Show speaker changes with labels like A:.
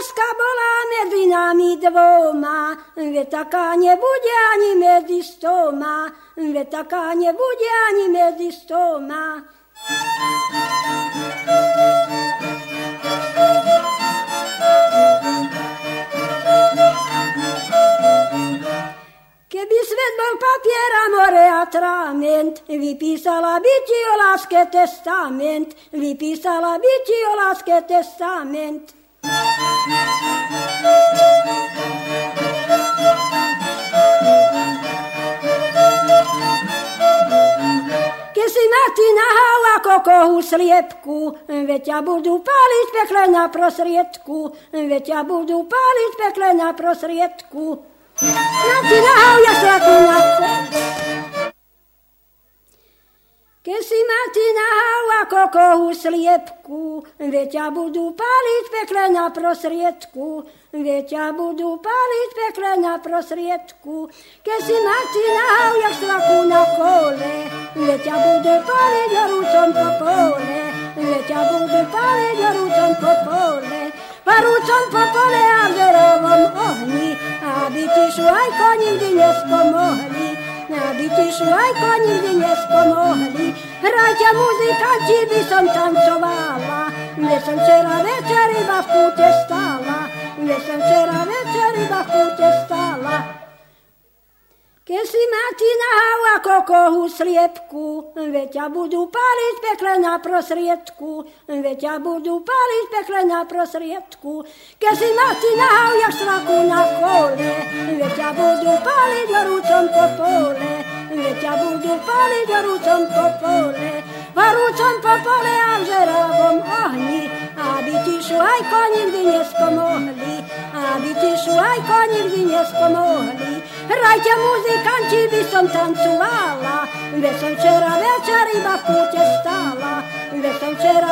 A: láska bola medzi nami dvoma, ve taká nebude ani medzi stoma, ve taká nebude ani medzi stoma. Keby svet bol papier a more a tráment, vypísala by ti o láske testament, vypísala by ti o láske testament. Marty nahal ako kohu sliepku, veď ťa budú páliť pekle na prosriedku, veď ťa budú páliť pekle na prosriedku. Marty nahal ja slaku na ako kohu sliepku, veď budú páliť pekle na prosriedku, veď budú páliť pekle na prosriedku. Keď si nahal jak slaku na kole, veď budú páliť horúcom po pole, veď budú páliť horúcom po pole. Horúcom po pole a v ohni, aby ti švajko nikdy nespomohli aby ti švajko nikdy nespomohli. Hrajte muzikanti, by som tancovala, kde som včera večer iba v kúte stála, kde som včera večer iba v kúte stála. Keď si máti nahal ako kohu sliepku, veď ťa budú páliť pekle na prosriedku, veď ťa budú páliť pekle na prosriedku. Keď si máti nahal jak na kole, veď ťa budú páliť horúcom po pole, veď ťa budú páliť horúcom po pole, horúcom po pole a v žeravom ohni, aby ti švajko nikdy nespomohli, aby ti švajko nikdy nespomohli. Hrajte muzikanti, by som tancovala, veď som včera večer iba v kúte stála, veď som včera